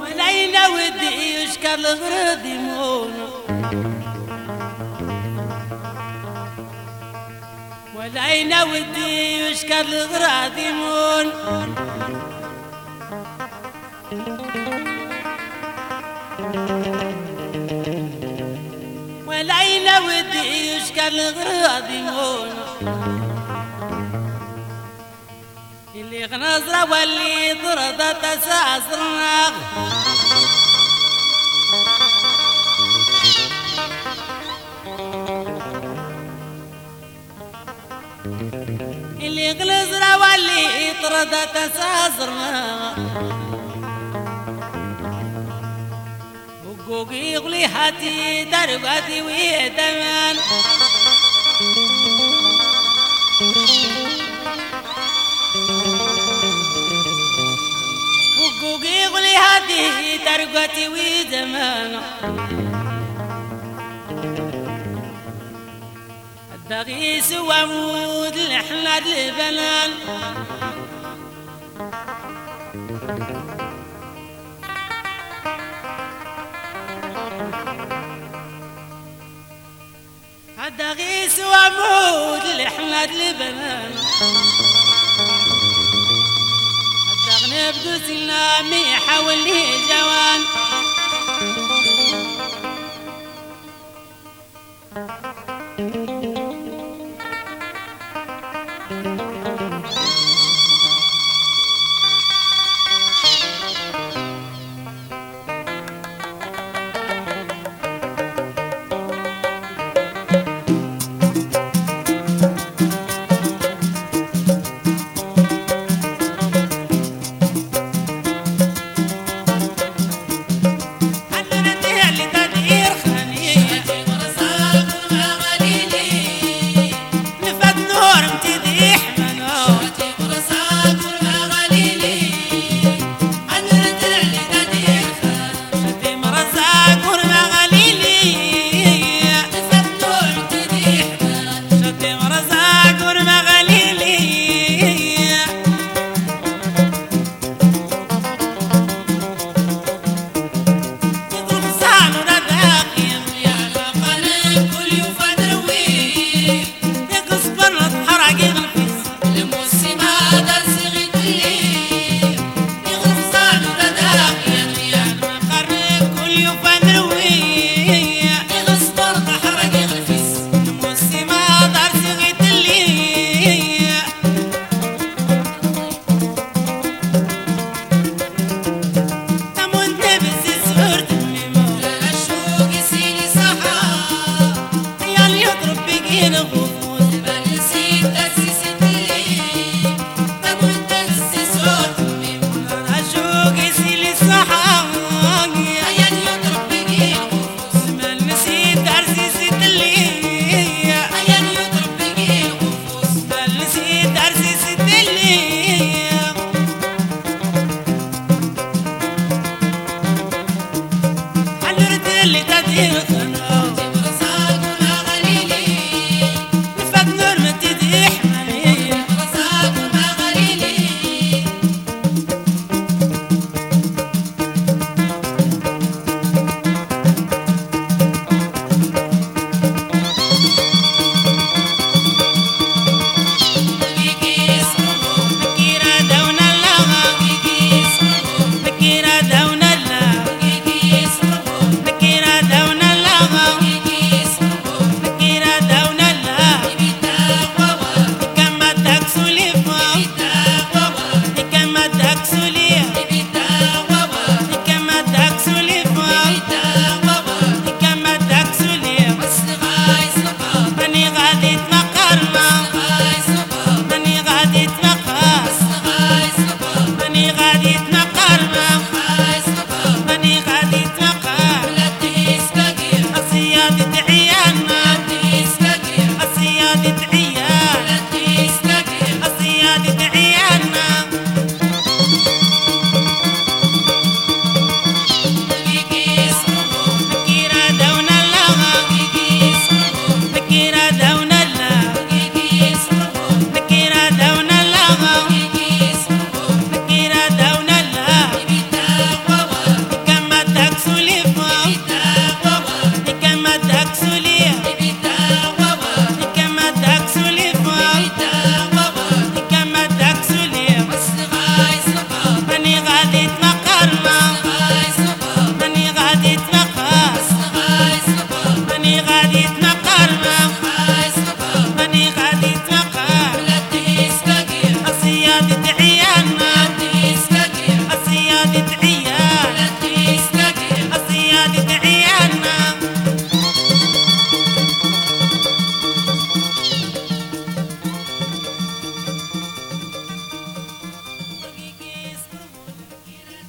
ولينا ودي يشكر الغرض يمون ولينا ودي يشكر الغرض يمون ولينا ودي يشكر الغرض يمون اللي غنزرة واللي ضربة تساسرنا ضربة تساسرنا وقوقي يغلي هاتي درباتي ويدمان وقوقي يغلي هاتي درباتي ويدمان الدغيس وعمود الحناد البنان الدغيس وعمود الحناد البنان الدغني بدوس النامي حولي جوان. عندنا